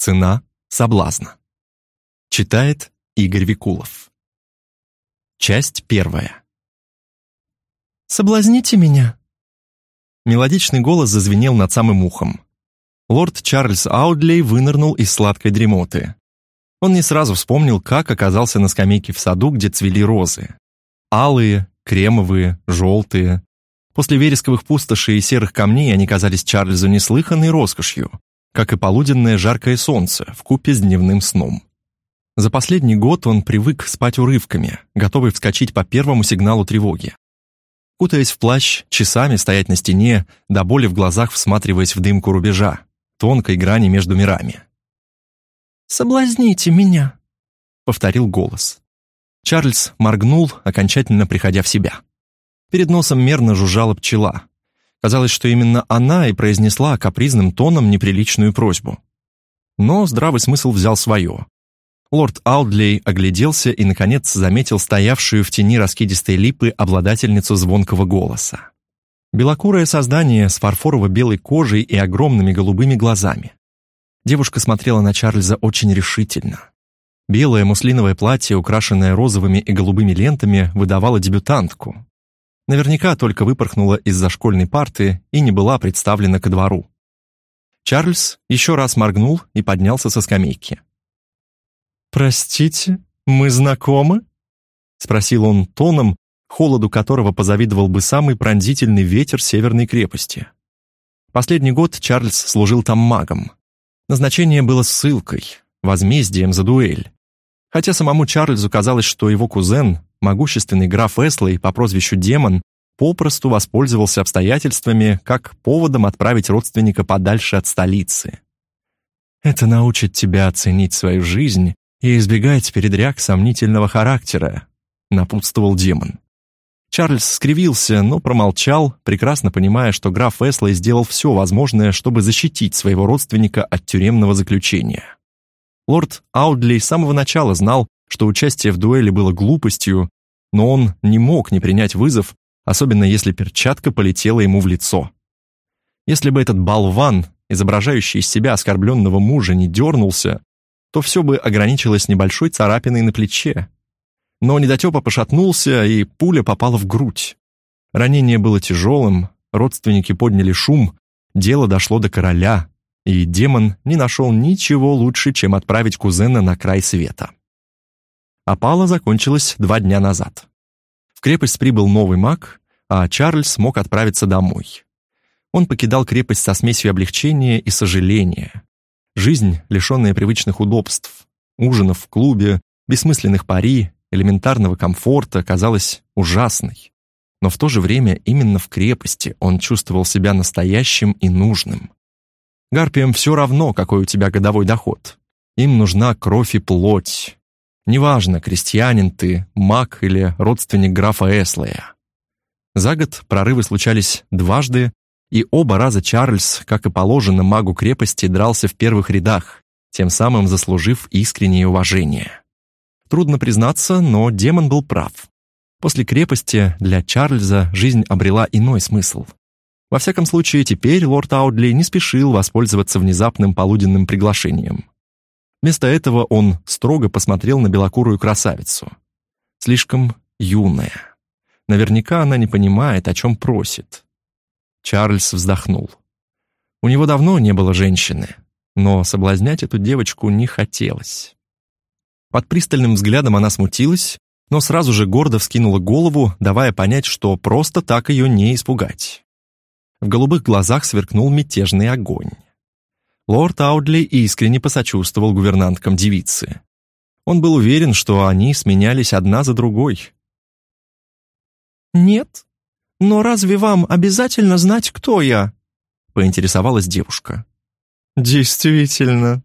Цена соблазна. Читает Игорь Викулов. Часть первая. «Соблазните меня!» Мелодичный голос зазвенел над самым ухом. Лорд Чарльз Аудлей вынырнул из сладкой дремоты. Он не сразу вспомнил, как оказался на скамейке в саду, где цвели розы. Алые, кремовые, желтые. После вересковых пустошей и серых камней они казались Чарльзу неслыханной роскошью, как и полуденное жаркое солнце в купе с дневным сном. За последний год он привык спать урывками, готовый вскочить по первому сигналу тревоги. Кутаясь в плащ, часами стоять на стене, до боли в глазах всматриваясь в дымку рубежа, тонкой грани между мирами. «Соблазните меня», — повторил голос. Чарльз моргнул, окончательно приходя в себя. Перед носом мерно жужжала пчела. Казалось, что именно она и произнесла капризным тоном неприличную просьбу. Но здравый смысл взял свое. Лорд Аудлей огляделся и, наконец, заметил стоявшую в тени раскидистой липы обладательницу звонкого голоса. Белокурое создание с фарфорово-белой кожей и огромными голубыми глазами. Девушка смотрела на Чарльза очень решительно. Белое муслиновое платье, украшенное розовыми и голубыми лентами, выдавало дебютантку, наверняка только выпорхнула из-за школьной парты и не была представлена ко двору. Чарльз еще раз моргнул и поднялся со скамейки. «Простите, мы знакомы?» — спросил он тоном, холоду которого позавидовал бы самый пронзительный ветер северной крепости. Последний год Чарльз служил там магом. Назначение было ссылкой, возмездием за дуэль. Хотя самому Чарльзу казалось, что его кузен, могущественный граф Эслей по прозвищу Демон попросту воспользовался обстоятельствами как поводом отправить родственника подальше от столицы. «Это научит тебя оценить свою жизнь и избегать передряг сомнительного характера», напутствовал демон. Чарльз скривился, но промолчал, прекрасно понимая, что граф Эслей сделал все возможное, чтобы защитить своего родственника от тюремного заключения. Лорд Аудли с самого начала знал, что участие в дуэли было глупостью, но он не мог не принять вызов, особенно если перчатка полетела ему в лицо. Если бы этот болван, изображающий из себя оскорбленного мужа, не дернулся, то все бы ограничилось небольшой царапиной на плече. Но недотепа пошатнулся, и пуля попала в грудь. Ранение было тяжелым, родственники подняли шум, дело дошло до короля, и демон не нашел ничего лучше, чем отправить кузена на край света. Опала закончилась два дня назад. В крепость прибыл новый маг, а Чарльз смог отправиться домой. Он покидал крепость со смесью облегчения и сожаления. Жизнь, лишенная привычных удобств, ужинов в клубе, бессмысленных пари, элементарного комфорта, казалась ужасной. Но в то же время именно в крепости он чувствовал себя настоящим и нужным. Гарпиям все равно, какой у тебя годовой доход. Им нужна кровь и плоть, Неважно, крестьянин ты, маг или родственник графа Эслея. За год прорывы случались дважды, и оба раза Чарльз, как и положено магу крепости, дрался в первых рядах, тем самым заслужив искреннее уважение. Трудно признаться, но демон был прав. После крепости для Чарльза жизнь обрела иной смысл. Во всяком случае, теперь лорд Аудли не спешил воспользоваться внезапным полуденным приглашением. Вместо этого он строго посмотрел на белокурую красавицу. Слишком юная. Наверняка она не понимает, о чем просит. Чарльз вздохнул. У него давно не было женщины, но соблазнять эту девочку не хотелось. Под пристальным взглядом она смутилась, но сразу же гордо вскинула голову, давая понять, что просто так ее не испугать. В голубых глазах сверкнул мятежный огонь. Лорд Аудли искренне посочувствовал гувернанткам девицы. Он был уверен, что они сменялись одна за другой. «Нет? Но разве вам обязательно знать, кто я?» — поинтересовалась девушка. «Действительно».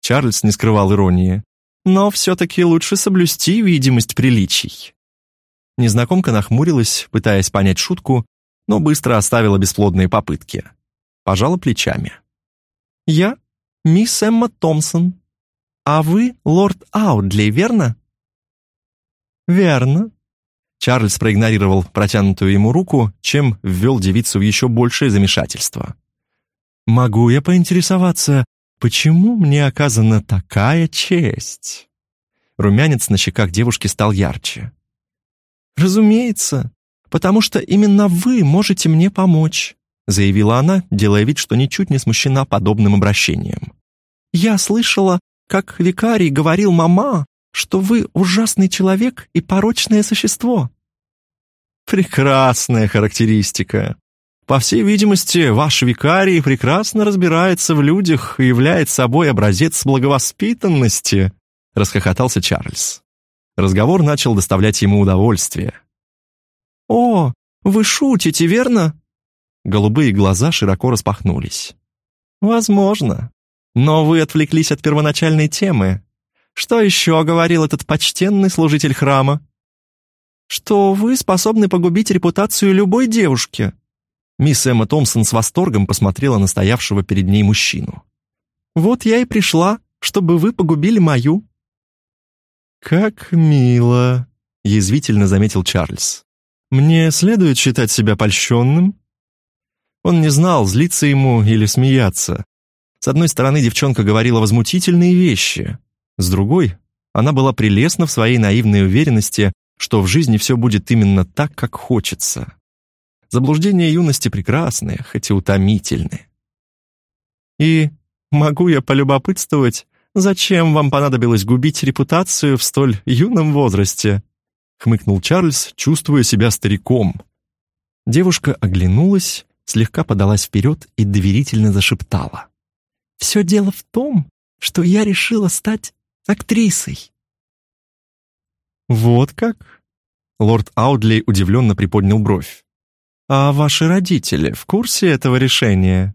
Чарльз не скрывал иронии. «Но все-таки лучше соблюсти видимость приличий». Незнакомка нахмурилась, пытаясь понять шутку, но быстро оставила бесплодные попытки. Пожала плечами. «Я мисс Эмма Томпсон. А вы лорд Аудли, верно?» «Верно». Чарльз проигнорировал протянутую ему руку, чем ввел девицу в еще большее замешательство. «Могу я поинтересоваться, почему мне оказана такая честь?» Румянец на щеках девушки стал ярче. «Разумеется, потому что именно вы можете мне помочь», заявила она, делая вид, что ничуть не смущена подобным обращением. «Я слышала, как викарий говорил мама, что вы ужасный человек и порочное существо». «Прекрасная характеристика. По всей видимости, ваш викарий прекрасно разбирается в людях и является собой образец благовоспитанности», расхохотался Чарльз. Разговор начал доставлять ему удовольствие. «О, вы шутите, верно?» Голубые глаза широко распахнулись. «Возможно. Но вы отвлеклись от первоначальной темы. Что еще говорил этот почтенный служитель храма?» «Что вы способны погубить репутацию любой девушки». Мисс Эмма Томпсон с восторгом посмотрела на стоявшего перед ней мужчину. «Вот я и пришла, чтобы вы погубили мою». «Как мило», — язвительно заметил Чарльз. «Мне следует считать себя польщенным?» Он не знал, злиться ему или смеяться. С одной стороны, девчонка говорила возмутительные вещи. С другой, она была прелестна в своей наивной уверенности, что в жизни все будет именно так, как хочется. Заблуждения юности прекрасны, хоть и утомительны. «И могу я полюбопытствовать, зачем вам понадобилось губить репутацию в столь юном возрасте?» хмыкнул Чарльз, чувствуя себя стариком. Девушка оглянулась, слегка подалась вперед и доверительно зашептала. «Все дело в том, что я решила стать актрисой». «Вот как?» Лорд Аудли удивленно приподнял бровь. «А ваши родители в курсе этого решения?»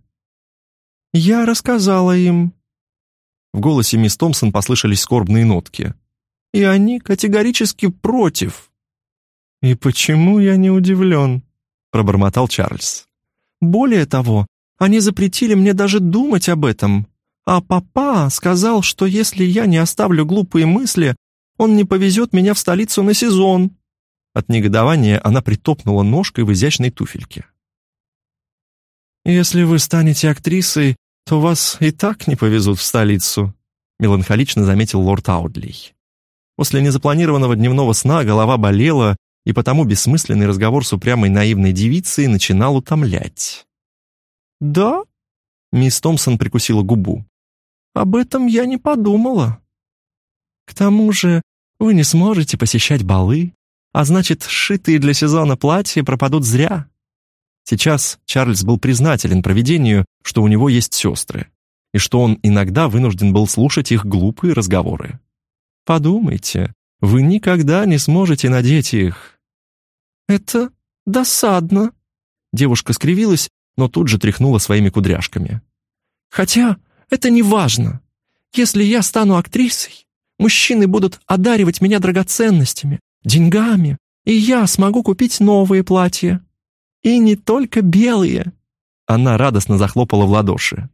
«Я рассказала им». В голосе мисс Томпсон послышались скорбные нотки. «И они категорически против». «И почему я не удивлен?» пробормотал Чарльз. «Более того, они запретили мне даже думать об этом. А папа сказал, что если я не оставлю глупые мысли, он не повезет меня в столицу на сезон». От негодования она притопнула ножкой в изящной туфельке. «Если вы станете актрисой, то вас и так не повезут в столицу», меланхолично заметил лорд Аудлей. После незапланированного дневного сна голова болела, и потому бессмысленный разговор с упрямой наивной девицей начинал утомлять. «Да?» — мисс Томпсон прикусила губу. «Об этом я не подумала». «К тому же вы не сможете посещать балы, а значит, сшитые для сезона платья пропадут зря». Сейчас Чарльз был признателен провидению, что у него есть сестры, и что он иногда вынужден был слушать их глупые разговоры. Подумайте, вы никогда не сможете надеть их. Это досадно. Девушка скривилась, но тут же тряхнула своими кудряшками. Хотя это не важно. Если я стану актрисой, мужчины будут одаривать меня драгоценностями, деньгами, и я смогу купить новые платья. И не только белые. Она радостно захлопала в ладоши.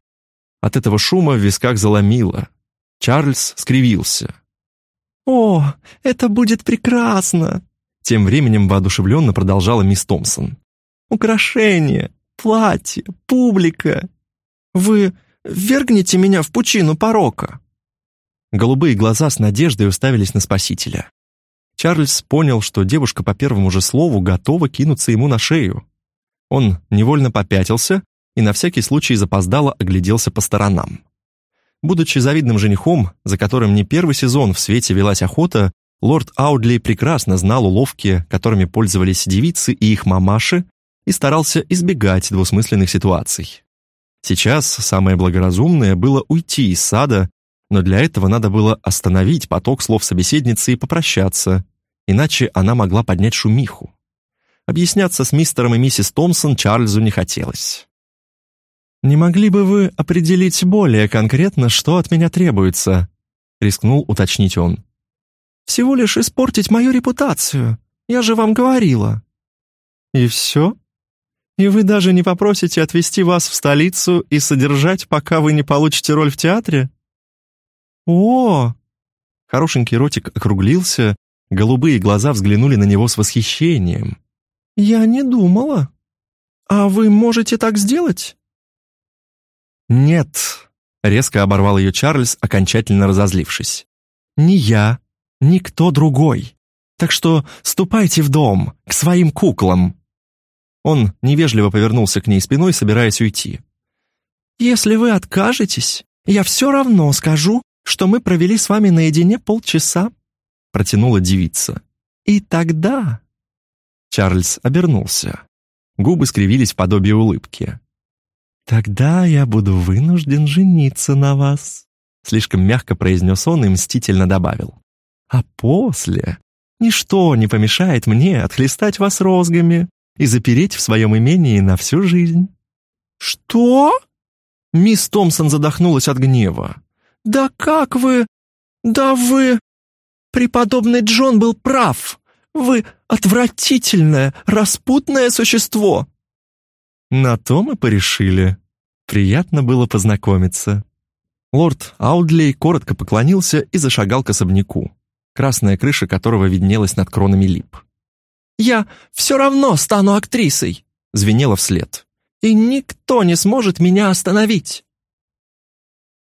От этого шума в висках заломило. Чарльз скривился. «О, это будет прекрасно!» Тем временем воодушевленно продолжала мисс Томпсон. «Украшения, платье, публика. Вы ввергнете меня в пучину порока?» Голубые глаза с надеждой уставились на спасителя. Чарльз понял, что девушка по первому же слову готова кинуться ему на шею. Он невольно попятился и на всякий случай запоздало огляделся по сторонам. Будучи завидным женихом, за которым не первый сезон в свете велась охота, лорд Аудли прекрасно знал уловки, которыми пользовались девицы и их мамаши, и старался избегать двусмысленных ситуаций. Сейчас самое благоразумное было уйти из сада, но для этого надо было остановить поток слов собеседницы и попрощаться, иначе она могла поднять шумиху. Объясняться с мистером и миссис Томпсон Чарльзу не хотелось. «Не могли бы вы определить более конкретно, что от меня требуется?» — рискнул уточнить он. «Всего лишь испортить мою репутацию. Я же вам говорила». «И все? И вы даже не попросите отвезти вас в столицу и содержать, пока вы не получите роль в театре?» «О!» Хорошенький ротик округлился, голубые глаза взглянули на него с восхищением. «Я не думала. А вы можете так сделать?» «Нет», Резко оборвал ее Чарльз, окончательно разозлившись. «Не я, никто другой. Так что ступайте в дом, к своим куклам». Он невежливо повернулся к ней спиной, собираясь уйти. «Если вы откажетесь, я все равно скажу, что мы провели с вами наедине полчаса», протянула девица. «И тогда...» Чарльз обернулся. Губы скривились в подобие улыбки. «Тогда я буду вынужден жениться на вас», слишком мягко произнес он и мстительно добавил. «А после ничто не помешает мне отхлестать вас розгами и запереть в своем имении на всю жизнь». «Что?» Мисс Томпсон задохнулась от гнева. «Да как вы? Да вы...» «Преподобный Джон был прав. Вы отвратительное, распутное существо!» На то мы порешили. Приятно было познакомиться. Лорд Аудлей коротко поклонился и зашагал к особняку, красная крыша которого виднелась над кронами лип. «Я все равно стану актрисой!» звенело вслед. «И никто не сможет меня остановить!»